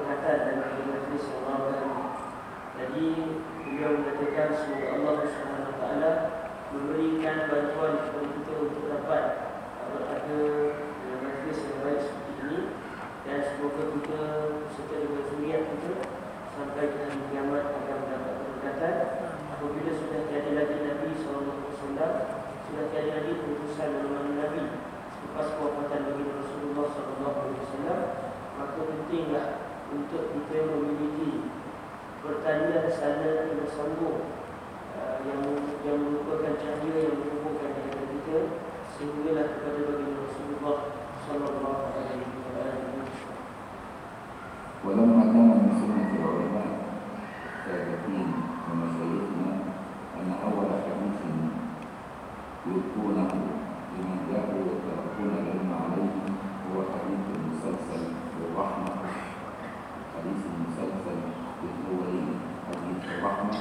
keberkatan dan majlis yang Allah Jadi beliau mengatakan semoga Allah Subhanahu taala memberikan bantuan kepada kita untuk dapat uh, berada dalam majlis yang baik seperti ini. Dan semoga kita serta dengan suriat kita sampai ke kiamat akan mendapat keberkatan. Apabila sudah tiada lagi Nabi SAW sudah tiada lagi putusan menemani Nabi lepas kewafatan Nabi Rasulullah SAW maka pentinglah untuk kita memiliki pertanian sana yang bersambung uh, yang yang merupakan cahaya yang menghubungkan dengan kita sehinggalah kepada Nabi Rasulullah SAW ولما كان من سنة العلماء السابقين ومشايخنا أن أول حديث يلقونه لمن جاءوا يتلقون العلم عليه هو حديث المسلسل بالرحمة حديث المسلسل بالأولين حديث الرحمة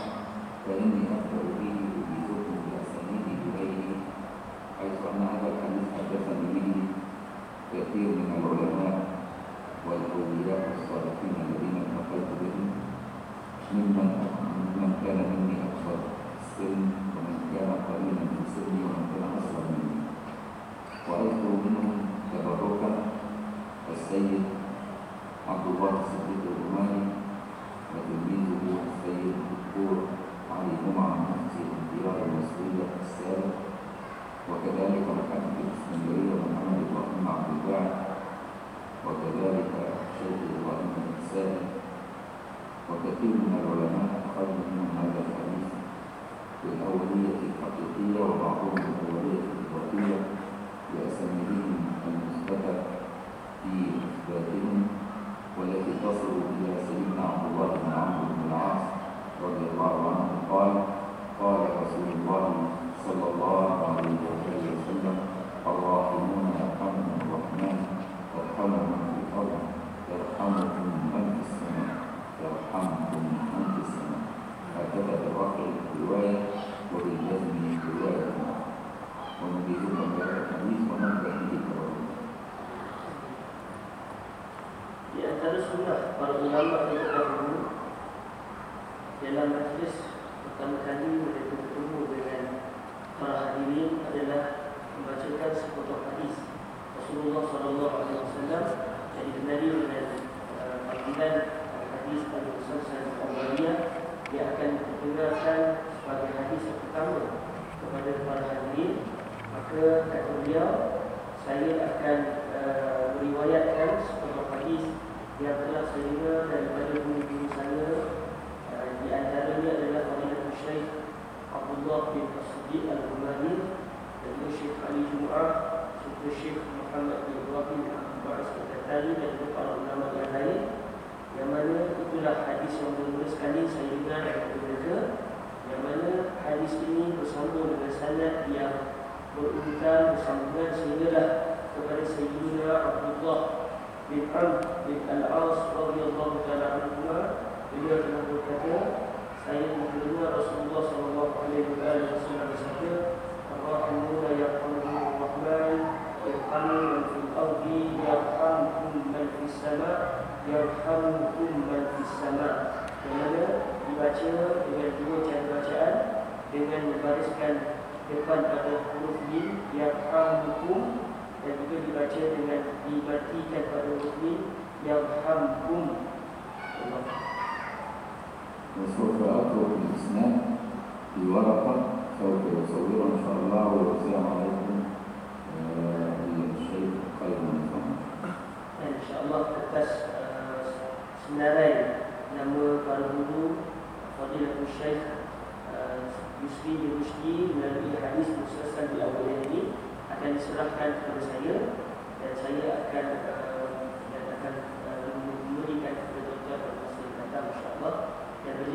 فإني أبدأ به أجيزكم بأسانيده إليه حيث أن هذا الحديث حدثني به كثير من العلماء والأولياء الصالحين الذين dalam majlis pertama kali mereka bertemu dengan para hadirin adalah membacakan sepotong hadis Rasulullah sallallahu alaihi wasallam yang dikenali dengan uh, panggilan uh, hadis pada usaha Al-Awaliyah yang akan didengarkan sebagai hadis pertama kepada para hadirin. Maka kata beliau saya akan uh, meriwayatkan sepotong hadis yang telah saya dengar daripada guru-guru saya uh, antaranya adalah Fadilatul Syekh Abdullah bin As-Siddiq Al-Rumani dan juga Syekh Ali Jum'ah serta Syekh Muhammad bin Ibrahim Abdul Ba'is Al-Qatari dan para ulama yang lain yang mana itulah hadis yang mula sekali saya dengar daripada mereka yang mana hadis ini bersambung dengan sanad yang berurutan bersambungan sehinggalah kepada Sayyidina Abdullah bin Amr bin Al-As radhiyallahu taala anhu beliau telah berkata saya mendengar Rasulullah sallallahu alaihi wasallam bersabda Ar-Rahimuna yarhamuhum Rahman yarhamu man fil ardi yarhamkum man fis sama yarhamkum man fis sama mana dibaca dengan dua cara bacaan dengan membariskan depan pada huruf mim yarhamukum dan juga dibaca dengan dimatikan pada huruf mim yarhamkum. Allah وسوف أترك الإسناد في ورقة سوف يصورها إن شاء الله ويوزعها عليكم آه، الشيخ خير من فهم Dan insyaAllah kertas uh, senarai nama para guru Fadilatul Syekh uh, Yusri bin Rushdi melalui hadis musalsal di awal ini akan diserahkan kepada saya dan saya akan uh,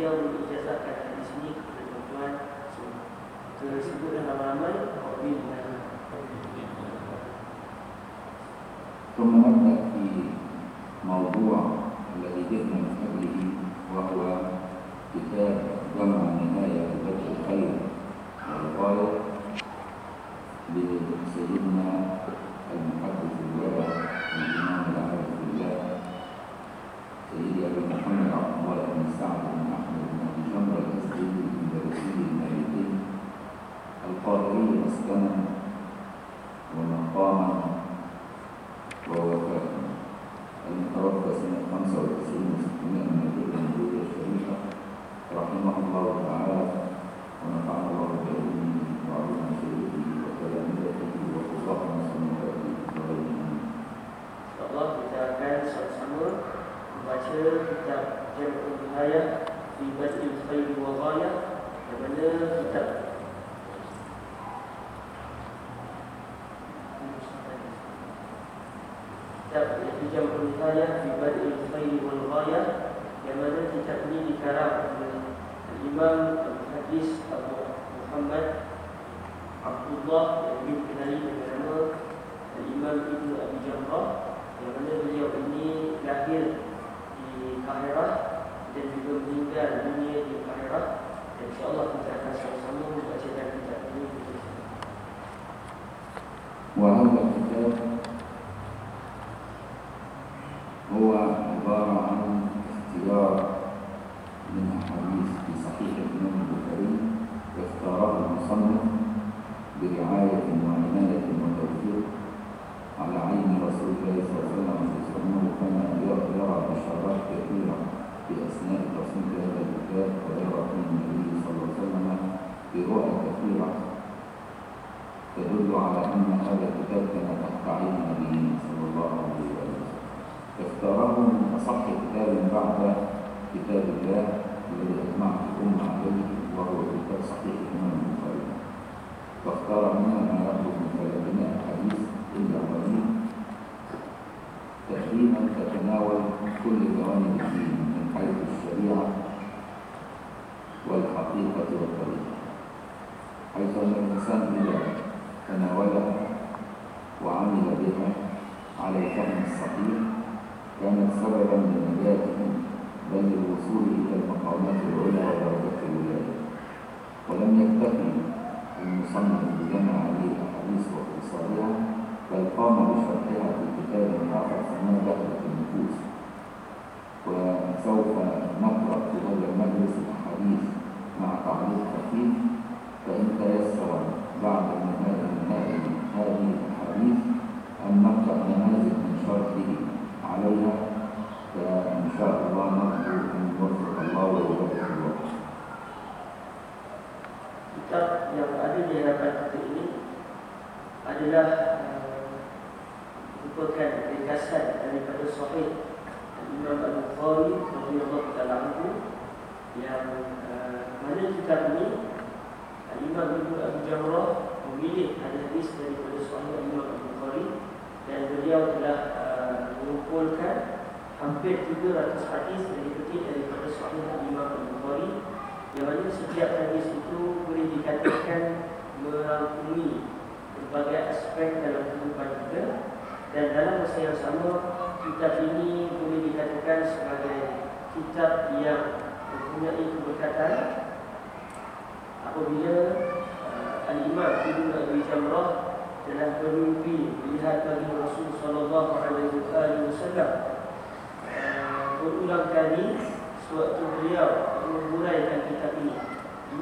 beliau menijazahkan hadis ini kepada tuan-tuan semua. Tersebutlah ramai-ramai Alhamdulillah. ثم نبدأ في موضوع الذي جئنا من أجله وهو كتاب جمع النهاية لبدء الخير والغاية لسيدنا من أحاديث في صحيح الإمام البخاري اختاره المصنف برعاية وعناية وتوفيق على عين رسول الله صلى الله عليه وسلم وسلمه كان يرى بشارات كثيرة في أثناء تصنيف هذا الكتاب ويرى في النبي صلى الله عليه وسلم برؤى كثيرة تدل على أن هذا الكتاب كان تحت عين نبينا صلى الله عليه وسلم. اختاره من أصح كتاب بعد كتاب الله الأمة عليه وهو كتاب صحيح الإمام البخاري واختار منها ما يخرج من ثلاثمائة حديث إلا قليل تقريبا تتناول كل جوانب الدين من حيث الشريعة. والحقيقة والطريقة حيث الإنسان إذا تناولها وعمل بها على الفهم الصحيح كانت سببا لنجاته بل للوصول إلى المقامات العلى ودرجات الولاية. ولم يكتفي المصنف بجمع هذه الأحاديث واختصارها بل قام بشرحها في كتاب آخر سماه دخلة النفوس. وسوف نقرأ في هذا المجلس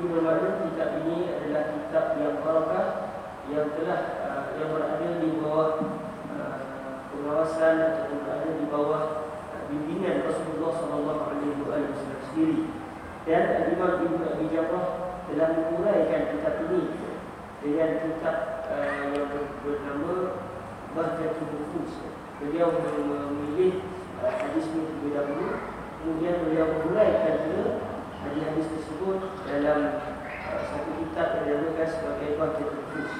Ini bermakna kitab ini adalah kitab yang barakah yang telah uh, yang berada di bawah uh, pengawasan atau berada di bawah uh, bimbingan Rasulullah sallallahu alaihi wasallam sendiri. Dan Imam Ibn Abi Jafar telah menguraikan kitab ini dengan kitab uh, yang bernama Bahjatul Nufus. Beliau memilih uh, hadis ini terlebih dahulu, kemudian beliau menguraikan juga hadis-hadis tersebut dalam uh, satu kitab yang dinamakan sebagai Bahjatul Nufus.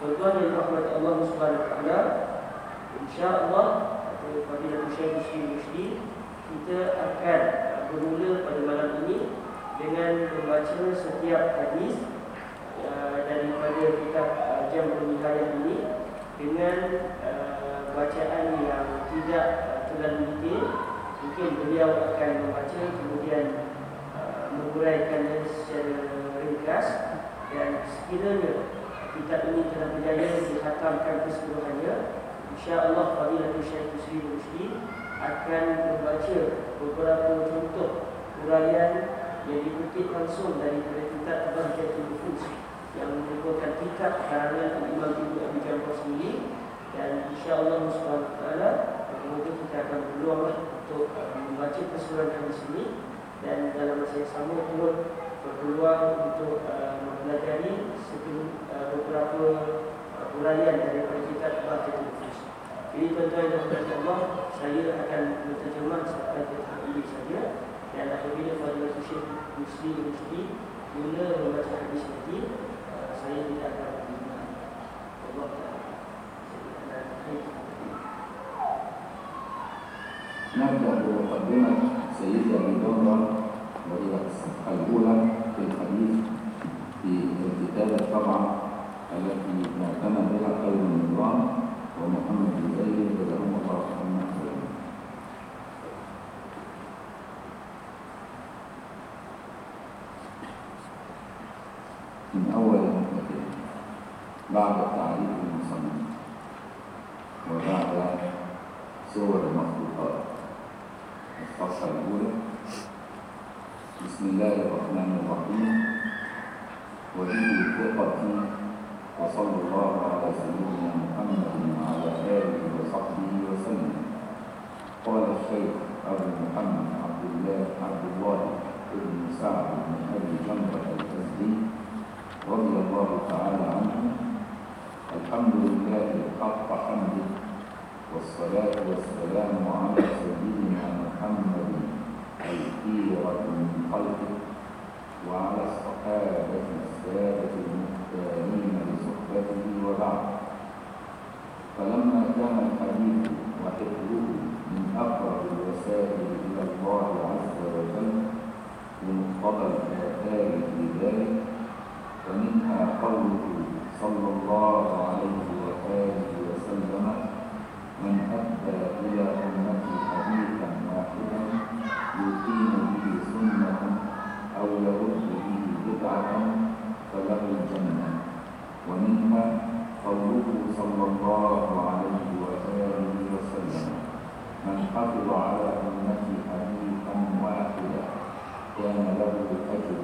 Tuan-tuan yang rahmat Allah Subhanahu Taala, insya-Allah pada Syekh Muslim Muslim kita akan bermula pada malam ini dengan membaca setiap hadis uh, daripada kitab uh, Jam Nihayah ini dengan uh, bacaan yang tidak uh, terlalu detail mungkin beliau akan membaca kemudian uh, menguraikannya secara ringkas dan sekiranya kitab ini telah berjaya dihatamkan keseluruhannya insya-Allah Fadilatul Syekh Muslim Muslim akan membaca beberapa contoh uraian yang dikutip langsung dari kitab Bahjatul Nufus yang merupakan kitab karangan Imam Ibnu Abi Jafar sendiri dan insya-Allah Subhanahu taala kemudian kita akan berdoa untuk uh, membaca keseluruhan hadis ini dan dalam masa yang sama pun berpeluang untuk uh, mempelajari uh, beberapa uh, uraian daripada kitab Bahjatul Nufus. Jadi tuan-tuan dan puan Allah, saya akan berterjemah sampai ke ini saja dan apabila Fadil Syekh Muslim Muslim mula membaca hadis nanti uh, saya tidak akan berterjemah. Allah نبدأ بمقدمة سيدي أبي جمرة وهي الصفحة الأولى في الحديث في الكتابة طبعا التي اعتنى بها خير النظام ومحمد زيد جزاهم الله خيرا. من أول نقطة بعد تعريف المصنف وبعد صور المخلوقات الصفحة بسم الله الرحمن الرحيم. وبه ثقتي وصلى الله على سيدنا محمد وعلى آله وصحبه وسلم. قال الشيخ أبو محمد عبد الله عبد الله بن سعد بن أبي جمرة الأزدي رضي الله تعالى عنه. الحمد لله حق حمده والصلاة والسلام على سيدنا محمد الخيرة من خلقه وعلى الصحابة السادة المختارين لصحبته وبعد. فلما كان الحديث وحفظه من أقرب الوسائل إلى الله عز وجل بمقتضى الآثار في ذلك فمنها قوله صلى الله عليه وآله وسلم من أدى إلى أمتي حديثا واحدا يقيم به سنة أو يرد به بدعة فله الجنة. ومنها قوله صلى الله عليه وآله وسلم من حفظ على أمتي حديثا واحدا كان له أجر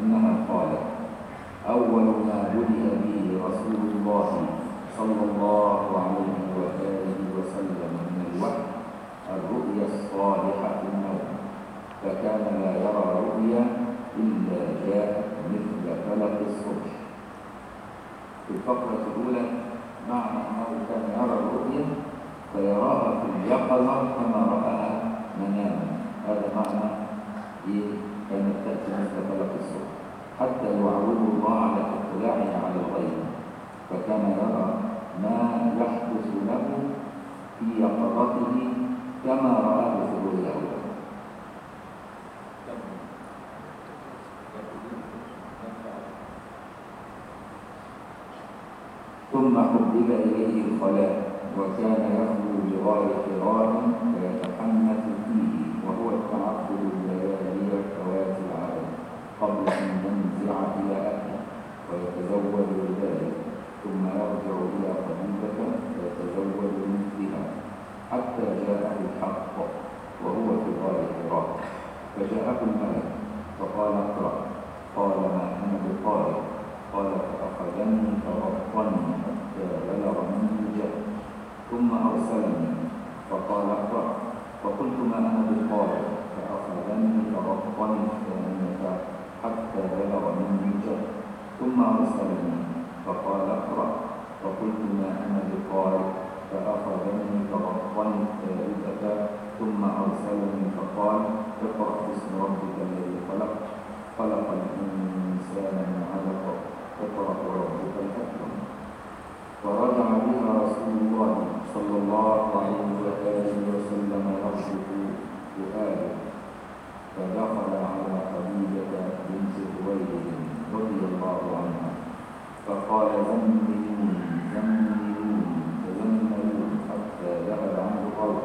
أنها قالت أول ما بدأ به رسول الله صلى الله عليه وآله وسلم من الوحي الرؤيا الصالحة النوم فكان لا يرى رؤيا إلا جاءت مثل فلق الصبح. في الفقرة الأولى معنى أنه كان يرى الرؤيا فيراها في اليقظة كما رآها مناما. هذا معنى إيه؟ كانت تأتي مثل فلق الصبح؟ حتى يعود الله على اطلاعه على الغيب. فكان يرى ما يحدث له في يقظته كما رآه في الرؤيا الأولى. ثم حبب إليه الخلاء وكان يخلو بغار حراء فيتحنث فيه وهو التعبد العالم قبل أن ينزع إلى أهله ويتزوج لذلك ثم يرجع إلى خديجة فيتزوج مثلها حتى جاءه الحق وهو في غار حراء فجاءه الملك فقال اقرأ. قال ما أنا بقارئ؟ قال فأخذني فربطني حتى بلغ مني جهل. ثم أرسلني فقال اقرأ. فقلت ما أنا بقارئ؟ فأخذني فربطني الثانية حتى بلغ مني جهل ثم أرسلني فقال اقرأ. فقلت ما أنا بقارئ؟ فأخذني فربطني الثالثة ثم أرسلني. فقال اقرأ باسم ربك الذي خلق. خلق الإنسان من علق. اقرأ وربك الأكرم فرجع بها رسول الله صلى الله عليه وآله وسلم يرشف فؤاده فدخل على خديجة بنت خويلد رضي الله عنها. فقال زملوني زملوني فزملوني حتى ذهب عنه الروح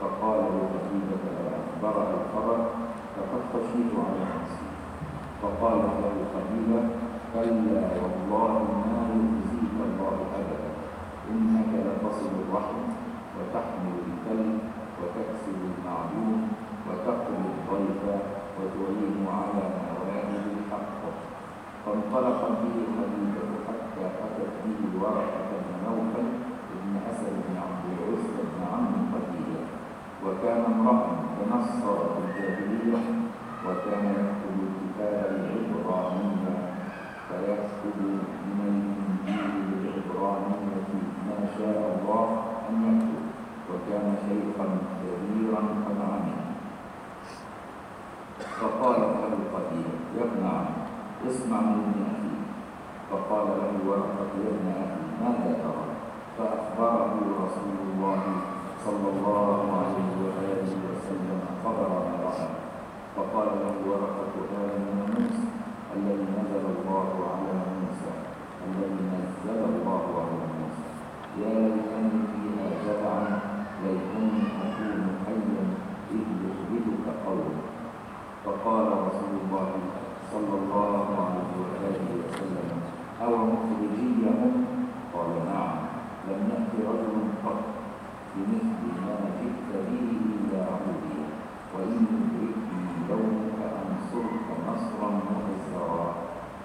فقال لخديجة فأخبرها الخبر فقد خشيت على نفسي. فقالت له خديجة كلا والله ما يخزيك الله أبدا. إنك لتصل الرحم وتحمل الكلب وتكسب المعلوم وتقري الضيف وتعين على نوائب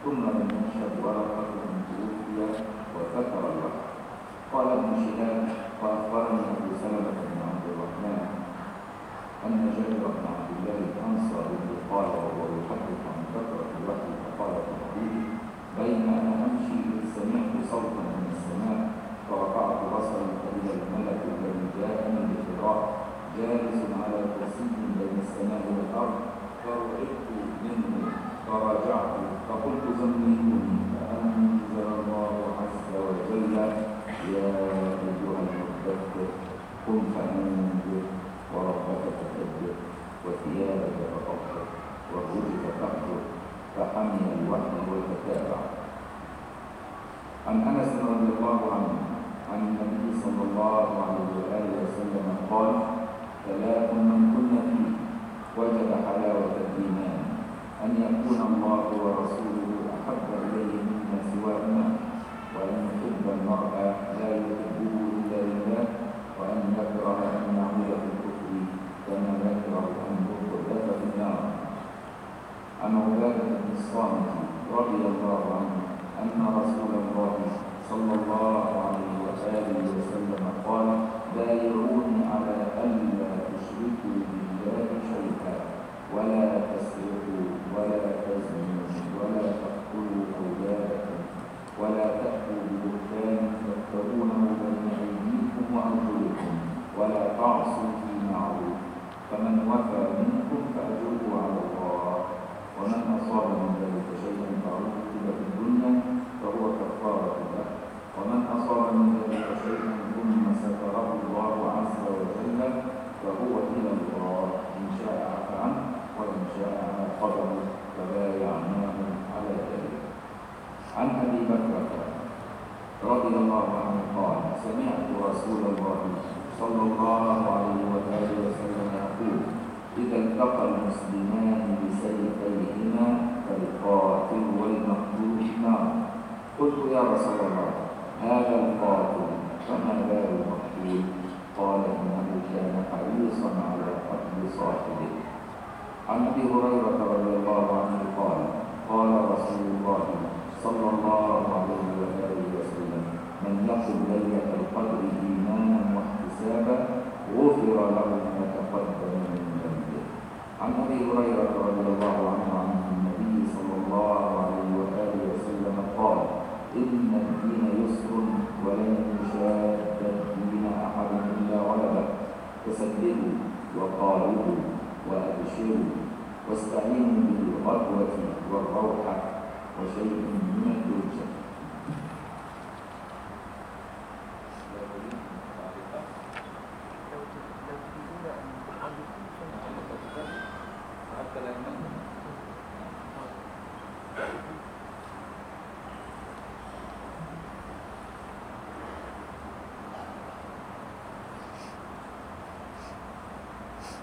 ثم من يشهد ولا من توفي وذكر الله. قال ابن شهاب فأخبرني أبو سلمة بن عبد الرحمن أن جابر بن عبد الله الأنصاري قال وهو يحدث عن كثره الوحي فقال لابيه بين أنا أمشي اذ سمعت صوتا من السماء فرفعت بصري فإذا الملك الذي جاءني بفراق جالس على كرسي بين السماء والأرض فرعبت منه فرجعت قم فأنذر وربك فكبر وثيابك فطهر والرجل فاهجر فحمل الوحي والتتابع عن أنس رضي الله عنه عن النبي صلى الله عليه وآله وسلم قال ثلاث من كن فيه وجد حلاوة الإيمان أن يكون الله ورسوله أحب إليه مما سواهما وأن يحب المرء لا لله وان يكره ان يعود في الكفر كما يكره ان يقذف في النار. عن عبادة بن الصامت رضي الله عنه أن رسول الله صلى الله عليه وآله وسلم قال بايعوني على ألا تشركوا بالله شيئا ولا uma tela, um computador do الله عليه وآله وسلم. من يقم ليلة القدر إيمانا واحتسابا غفر له ما تقدم من ذنبه. عن أبي هريرة رضي الله عنه عن النبي صلى الله عليه وآله وسلم قال إن الدين يسر ولن يشاد الدين أحد إلا غلبه. فسددوا وقاربوا وابشروا واستعينوا بالغدوة والروحه وشيء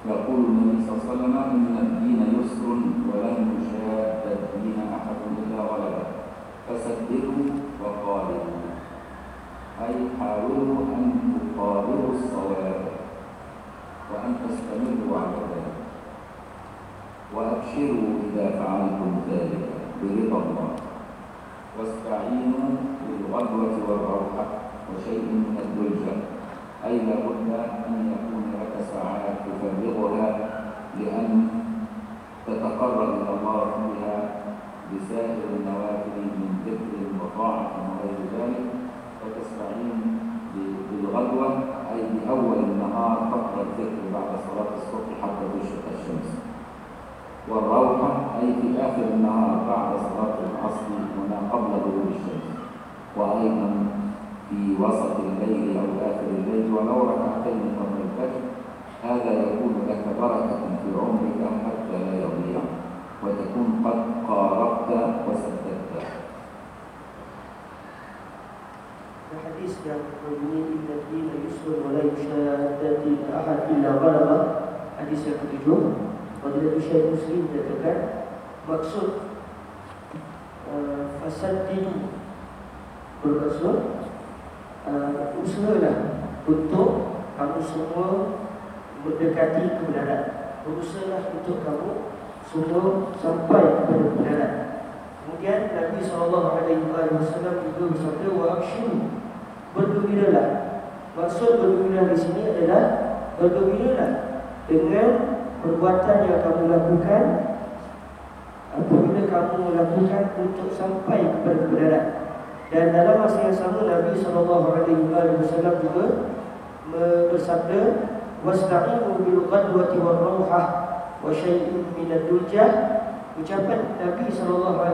يقول النبي صلى الله عليه وسلم إن الدين يسر ولن يشاد الدين غلبه فسددوا وقاربوا أي حاولوا أن تقاربوا الصواب وأن تستمروا على ذلك. وأبشروا إذا فعلتم ذلك برضا الله. واستعينوا بالغدوة والروحه وشيء من الدلجه أي لابد أن يكون لك ساعات تفرغها لأن تتقرب إلى الله فيها بسائر النوافل من ذكر وطاعة وغير ذلك فتستعين بالغدوة أي بأول النهار فترة ذكر بعد صلاة الصبح حتى تشرق الشمس. والروحة أي في آخر النهار بعد صلاة العصر وما قبل غروب الشمس. وأيضا في وسط الليل أو آخر الليل ولو ركعتين قبل الفجر هذا يكون لك بركة في عمرك حتى لا يضيع. وتكون قد قاربت وسددت. الحديث كان قلنين الذين يسر ولا يشادت أحد إلا غلبة حديث يكتجون وذل يشاد مسلم تتكر مقصود. فسدد بالرسول usahalah untuk kamu semua mendekati kebenaran. Usahalah untuk kamu Semua sampai kepada kebenaran Kemudian Nabi SAW juga bersabda Wa abshiru Bergembiralah. Maksud bergembira di sini adalah Bergembiralah Dengan perbuatan yang kamu lakukan Apabila kamu lakukan untuk sampai kepada kebenaran Dan dalam masa yang sama Nabi SAW juga bersabda Wasta'inu bil qadwati wal rawhah Wa syai'in minad duljah Ucapan Nabi SAW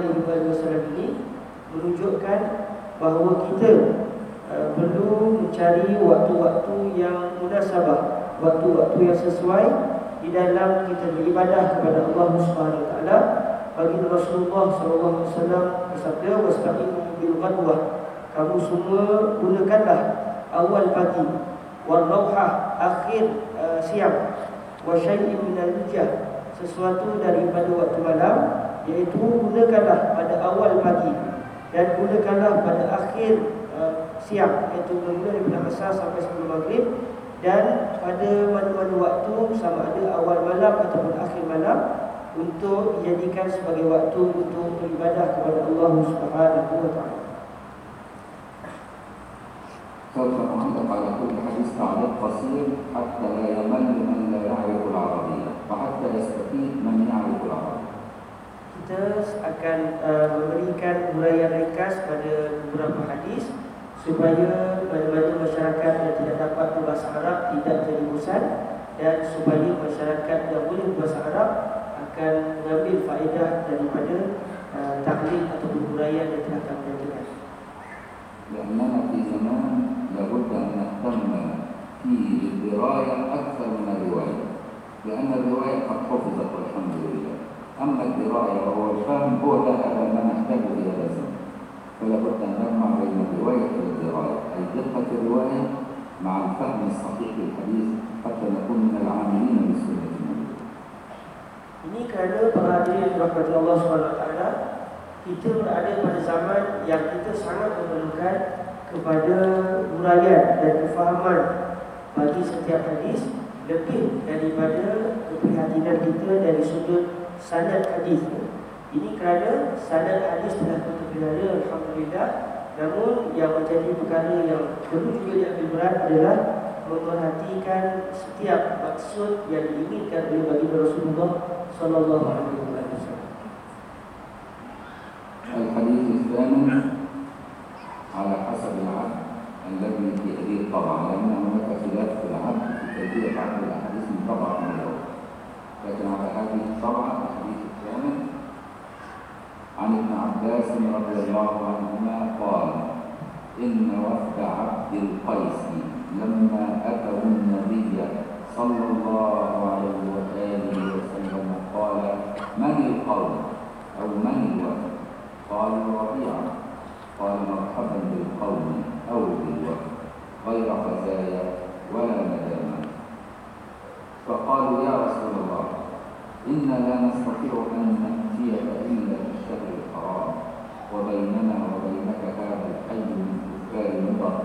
ini menunjukkan bahawa kita uh, perlu mencari waktu-waktu yang munasabah, waktu-waktu yang sesuai di dalam kita beribadah kepada Allah Subhanahu Wa Taala. Bagi Rasulullah Sallallahu Alaihi Wasallam bersabda, "Wastaqim bil ghadwah." Kamu semua gunakanlah awal pagi, wal akhir uh, siang, wa syai'in min al sesuatu daripada waktu malam iaitu gunakanlah pada awal pagi dan gunakanlah pada akhir uh, siang iaitu bermula daripada asar sampai sebelum maghrib dan pada mana-mana waktu sama ada awal malam ataupun akhir malam untuk dijadikan sebagai waktu untuk beribadah kepada Allah Subhanahu wa taala. سوف أعلق على كل حديث تعليق قصير حتى لا يمل من لا يعرف العربية وحتى يستفيد من يعرف العربية. Kita akan uh, memberikan huraian ringkas pada beberapa hadis supaya mana-mana masyarakat yang tidak dapat berbahasa Arab tidak jadi bosan dan supaya masyarakat yang boleh berbahasa Arab akan mengambil faedah daripada uh, taklid atau huraian yang telah kami bacakan. لأننا في زمان لابد أن نهتم في الدراية أكثر من الرواية لأن الرواية قد حفظت والحمد لله. أما الدراية وهو الفهم هو ده ما نحتاج في هذا الزمن فلا بد أن نجمع بين الرواية والدراية أي دقة الرواية مع الفهم الصحيح للحديث حتى نكون من العاملين بالسنة Ini kerana para hadirin rahmat Allah SWT Kita berada pada zaman yang kita sangat memerlukan kepada huraian dan kefahaman bagi setiap hadis lebih daripada keprihatinan kita dari sudut sanad hadis. Ini kerana sanad hadis telah terpelihara alhamdulillah. Namun yang menjadi perkara yang perlu juga diambil berat adalah memperhatikan setiap maksud yang diinginkan oleh bagi Rasulullah sallallahu alaihi wasallam. هذه الطبعة لأن هناك خلاف في العبد في كيفية عبد الأحاديث من طبعة من الأول لكن على هذه الطبعة الحديث الثامن عن ابن عباس رضي الله عنهما قال إن وفد عبد القيس لما أتوا النبي صلى الله عليه وآله وسلم قال من القوم؟ أو من الوفد؟ قال الربيع قال مرحبا بالقوم أو بالوفد. غير خزايا ولا ندامة. فقالوا يا رسول الله إنا لا نستطيع أن نأتيك إلا في الشهر الحرام وبيننا وبينك هذا الحي من كفار مضر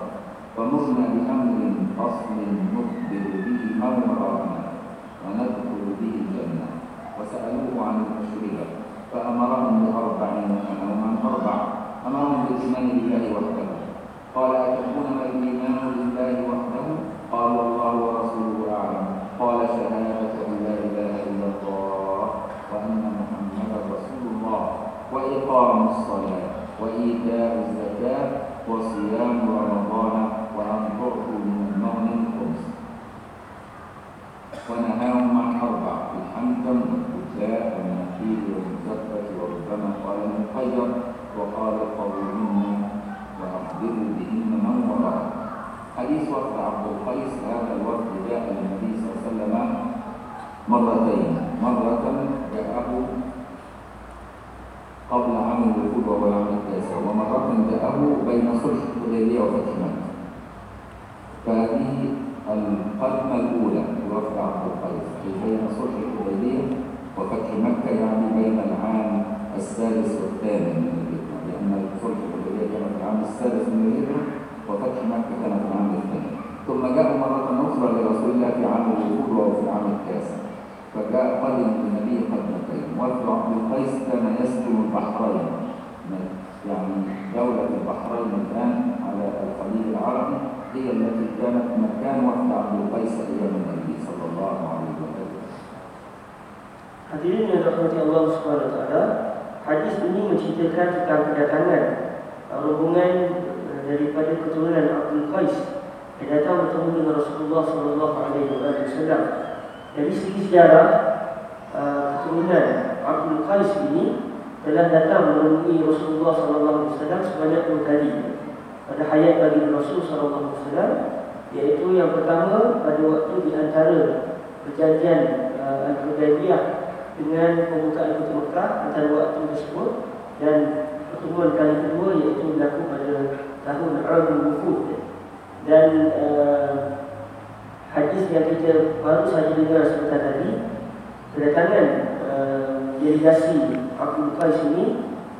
فمرنا بأمر فصل نخبر به وراءنا وندخل به الجنة. وسألوه عن المشربة فأمرهم بأربع ونهاهم عن أربع أمرهم بالإيمان بالله وحده. قال أتكون ما الإيمان بالله وحده؟ قال الله ورسوله أعلم قال شهادة أن لا إله إلا الله وأن محمدا رسول الله. وإقام الصلاة وإيتاء الزكاة وصيام رمضان وأن تعطوا من المغنم خمس ونهاهم عن أربع. الحنكم والكتلاء والنخيل والمزفة وربما قال المخير وقال قولهن وأخبروا بهن من وراء. حديث وفد عبد القيس هذا الوفد جاء للنبي صلى الله عليه وسلم مرتين. مرة جاءه قبل عام الوفود وهو العام التاسع ومرة جاءه بين صلح الحديبية وفتح مكة. فهذه القدمة الأولى لوفد عبد القيس بين صلح الحديبية وفتح مكة يعني بين العام السادس والثامن من الهجرة لأن صلح كان في العام السادس من الهجرة وفتح مكة كان في العام الثاني ثم جاء مرة أخرى لرسول الله في عام الوفود وهو في العام التاسع فجاء قدم النبي قدمتين وفد عبد القيس كان يسكن البحرين. يعني دولة البحرين الآن على الخليج العربي هي التي كانت مكان وفد عبد القيس أيام النبي صلى الله عليه وسلم. Hadirin yang dirahmati Allah Subhanahu wa taala, hadis ini menceritakan tentang kedatangan rombongan eh, daripada keturunan Abdul Qais yang datang bertemu dengan Rasulullah sallallahu alaihi wasallam. Dari segi sejarah eh, keturunan Abdul Qais ini telah datang menemui Rasulullah sallallahu alaihi wasallam sebanyak dua kali. pada hayat bagi Rasul sallallahu alaihi wasallam iaitu yang pertama pada waktu di antara perjanjian uh, Al-Hudaybiyah dengan pembukaan kota Mekah antara waktu tersebut dan pertemuan kali kedua iaitu berlaku pada tahun Al Wufud dan uh, hadis yang kita baru saja dengar sebentar tadi kedatangan uh, delegasi Abdul Qais ini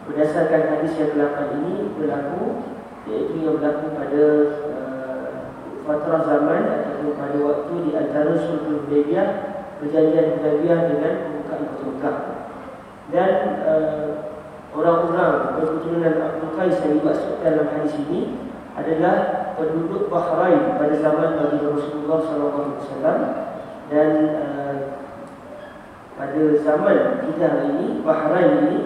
berdasarkan hadis yang ke ini berlaku iaitu yang berlaku pada uh, fatrah zaman ataupun pada waktu di antara sulh Hudaybiyah perjanjian Hudaybiyah dengan pembukaan kota Mekah dan uh, orang-orang berketurunan Abdul Qais yang dimaksud dalam hadis ini adalah penduduk Bahrain pada zaman Nabi Rasulullah SAW dan uh, pada zaman kita hari ini Bahrain ini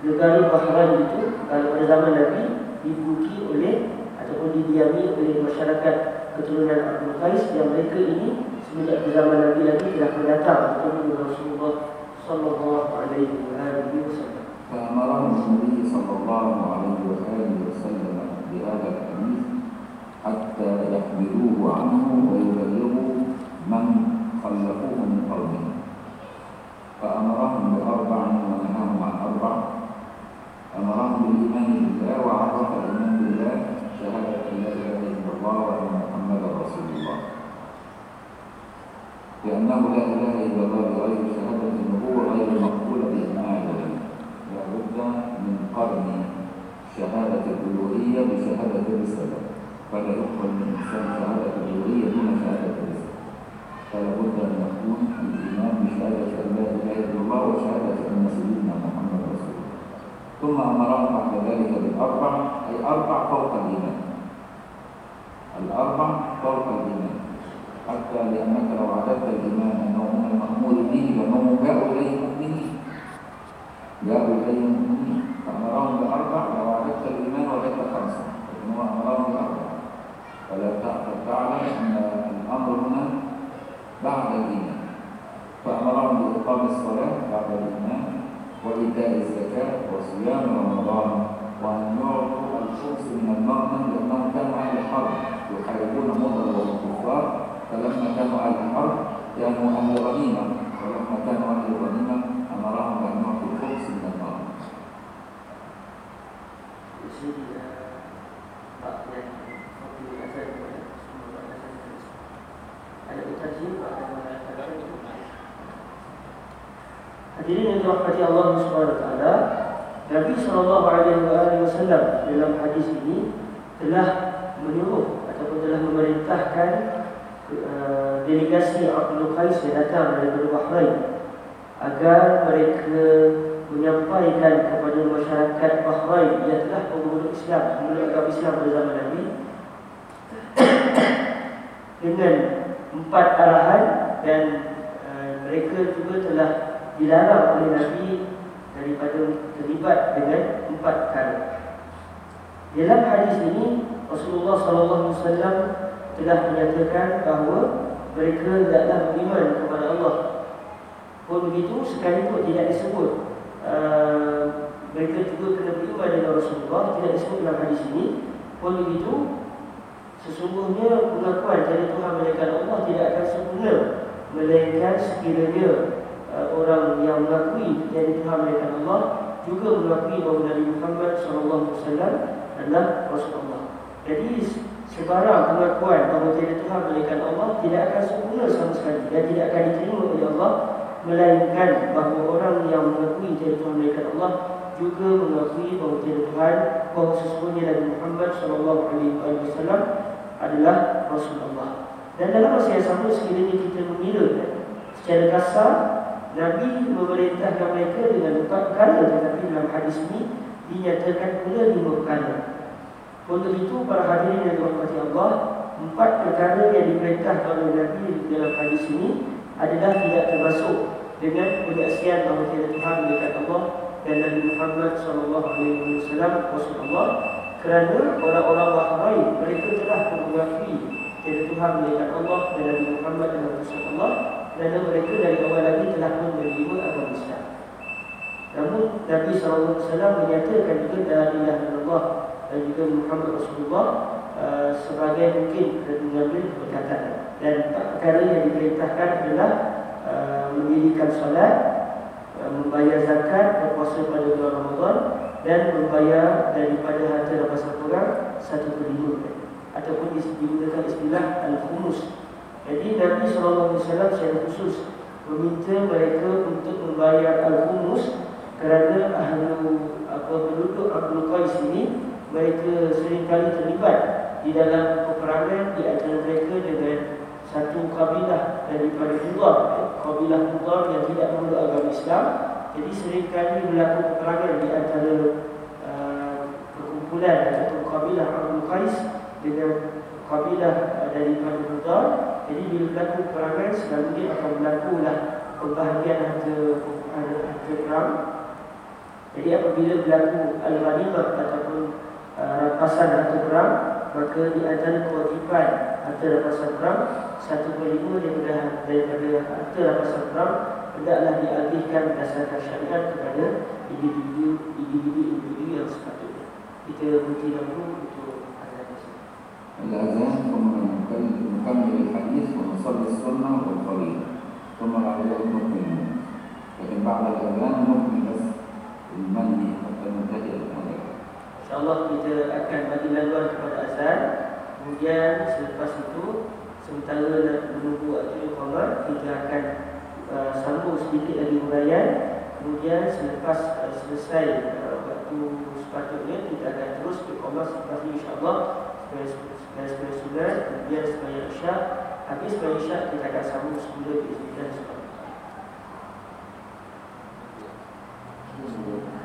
negara Bahrain itu kalau pada zaman Nabi dibuki oleh ataupun didiami oleh masyarakat keturunan Abdul Qais yang mereka ini semenjak zaman Nabi lagi telah mendatang bertemu Rasulullah sallallahu alaihi wasallam. فأمرهم النبي صلى الله عليه وآله وسلم بهذا الحديث حتى يحملوه عنه ويبلغوا من خلفوه من قومه. فأمرهم بأربع ونهاهم عن أربع. أمرهم بالإيمان بالله وعرف الإيمان بالله شهادة لا إله إلا الله وأن محمدا رسول الله. لأنه لا إله إلا الله بغير شهادة النبوة غير مقبولة بإجماع العلماء. لابد من قرن شهادة الألوهية بشهادة الرسالة. فلا يقبل من إنسان شهادة الألوهية دون شهادة الرسالة. فلا بد أن يكون الإيمان بشهادة أن لا إله إلا الله وشهادة أن سيدنا محمد رسول الله. ثم أمرهم بعد ذلك بالأربع أي أربع فوق الإيمان. الأربع فوق الإيمان. حتى لأنك لو عددت الإيمان أنه من المأمور به لأنهم جاءوا إليه مؤمنين. جاءوا إليه مؤمنين فأمرهم بأربع لو عددت الإيمان وجدت خمسة. لأنه أمرهم بأربع. فلا تعلم أن الأمر هنا بعد الإيمان. فأمرهم بإقام الصلاة بعد الإيمان وإيتاء الزكاة وصيام رمضان وأن يعطوا الخبز من المغنم لأنهم كانوا أهل الحرب يحاربون مضر والكفار فلما كانوا أهل الحرب كانوا أهل غنيمة. ولما كانوا أهل غنيمة أمرهم بأن يعطوا الخبز من المغنم Hadirin yang dirahmati Allah Subhanahu wa taala, Nabi sallallahu alaihi wasallam dalam hadis ini telah menyuruh ataupun telah memerintahkan uh, delegasi Abdul Qais yang datang dari Bahrain agar mereka menyampaikan kepada masyarakat Bahrain yang telah memeluk Islam, memeluk agama Islam pada zaman Nabi dengan empat arahan dan uh, mereka juga telah dilarang oleh Nabi daripada terlibat dengan empat perkara. Dalam hadis ini Rasulullah sallallahu alaihi wasallam telah menyatakan bahawa mereka tidaklah beriman kepada Allah. Pun begitu sekalipun tidak disebut uh, mereka juga kena beriman dengan Rasulullah tidak disebut dalam hadis ini. Pun begitu sesungguhnya pengakuan dari Tuhan mereka Allah tidak akan sempurna melainkan sekiranya uh, orang yang mengakui dari Tuhan mereka Allah juga mengakui bahawa Nabi Muhammad SAW adalah Rasulullah. Jadi sebarang pengakuan bahawa tiada Tuhan mereka Allah tidak akan sempurna sama sekali dan tidak akan diterima oleh Allah melainkan bahawa orang yang mengakui tiada Tuhan mereka Allah juga mengakui bahawa tiada Tuhan bahawa sesungguhnya Nabi Muhammad SAW adalah Rasulullah. Dan dalam masa yang sama sekiranya kita mengira secara kasar Nabi memerintahkan mereka dengan empat perkara tetapi dalam hadis ini dinyatakan pula lima perkara. Untuk itu para hadirin yang dirahmati Allah, empat perkara yang diperintahkan oleh Nabi dalam hadis ini adalah tidak termasuk dengan penyaksian bahawa tiada Tuhan dekat Allah dan Nabi Muhammad sallallahu alaihi wasallam Rasulullah. Kerana orang-orang Bahrain mereka telah mengakui tiada Tuhan dekat Allah dan Nabi Muhammad dan Rasulullah. Kerana mereka dari awal lagi telah menerima agama Islam. Namun Nabi SAW menyatakan juga dalam ilah Allah dan juga Muhammad Rasulullah uh, sebagai mungkin mengambil perkataan dan perkara yang diperintahkan adalah uh, mendirikan solat uh, membayar zakat berpuasa pada bulan Ramadan dan membayar daripada harta rampasan orang satu per ataupun digunakan istilah al-khumus. Jadi Nabi SAW secara khusus meminta mereka untuk membayar al-humus kerana ahlu apa penduduk Abdul Qais ini mereka seringkali terlibat di dalam peperangan di antara mereka dengan satu kabilah daripada Mudar kabilah Mudar yang tidak memeluk agama Islam jadi seringkali berlaku peperangan di antara uh, perkumpulan atau kabilah Abdul Qais dengan kabilah uh, daripada Mudar jadi bila berlaku peperangan selalunya akan berlaku lah pembahagian harta harta perang. Jadi apabila berlaku al-ghanimah ataupun uh, rampasan harta perang, maka di antara kewajipan harta rampasan perang satu pelipu daripada daripada harta rampasan perang hendaklah dialihkan berdasarkan syariat kepada individu individu individu yang sepatutnya. Kita berhenti dahulu untuk الأذان ثم يمكن نكمل الحديث ونصلي السنة والقليل ثم نعود نكمل لكن بعد الأذان نكمل بس المني حتى ننتهي إلى إن شاء Insyaallah kita akan bagi laluan kepada azan Kemudian selepas itu Sementara nak menunggu waktu yang Kita akan uh, sambung sedikit lagi huraian Kemudian selepas uh, selesai uh, waktu sepatutnya Kita akan terus ke khabar selepas ini insyaAllah. Sekali-sekali sunat Kemudian sepanjang isyak. Habis sepanjang isyak kita akan sambung semula ke izbikan Thank you.